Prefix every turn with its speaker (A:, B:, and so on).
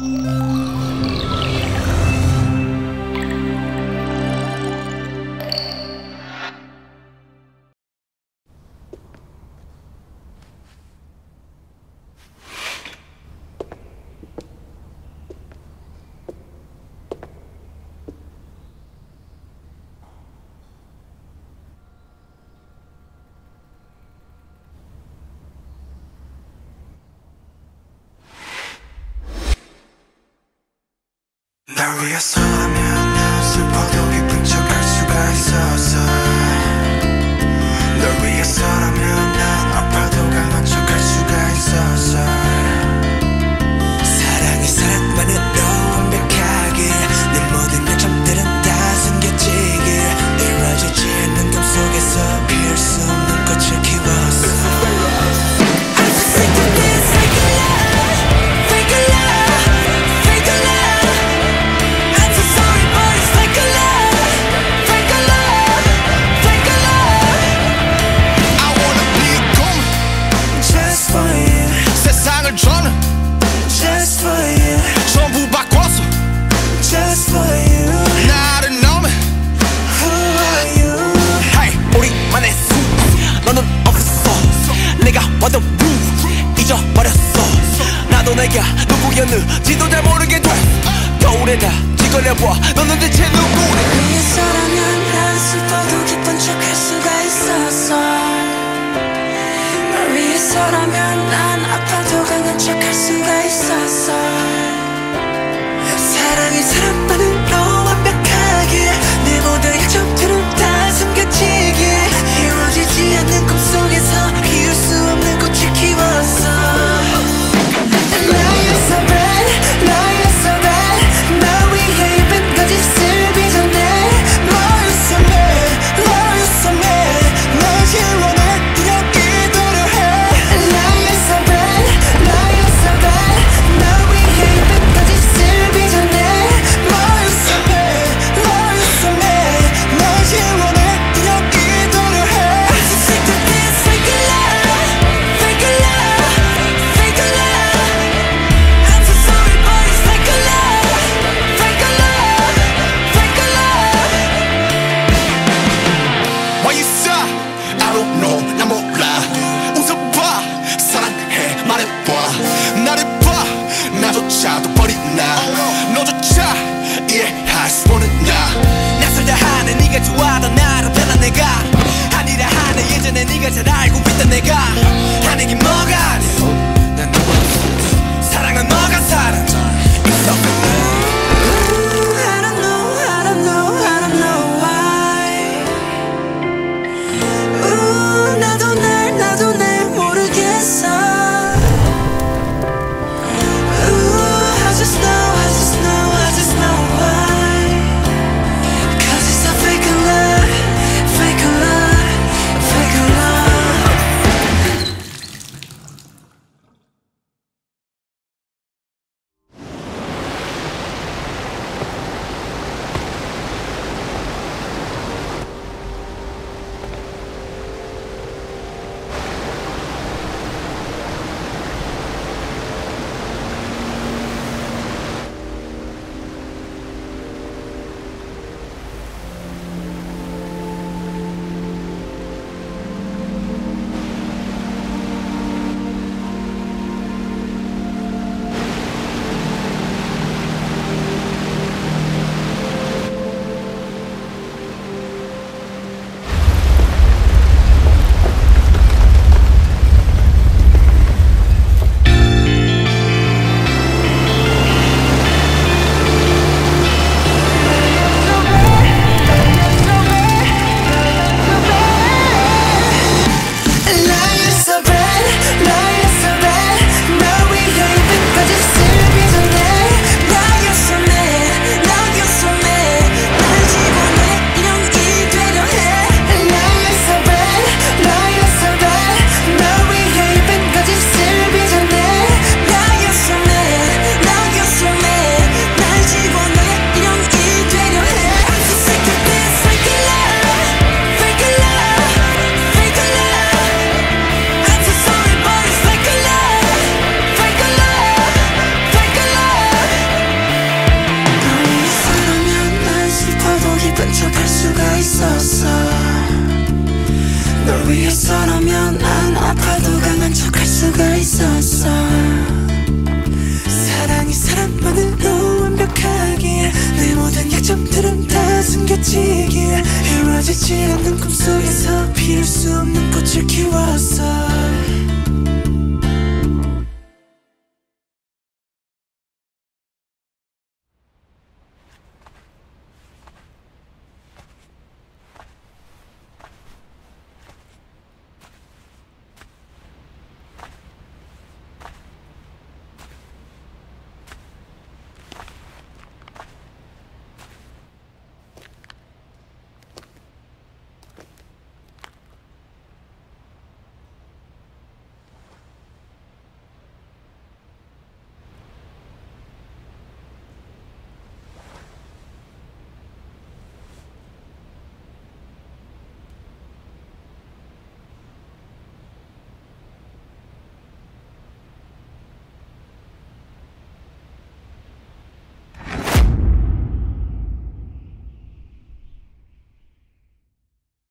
A: Música Eu sou.
B: 내가 누구였는지도 잘 모르게 돼. 거울에다 지걸려봐. 너는 대체 누구래?
A: 그랬어라면
B: I
A: swear 않는 꿈속에서 피울 수 없는 꽃을 키웠어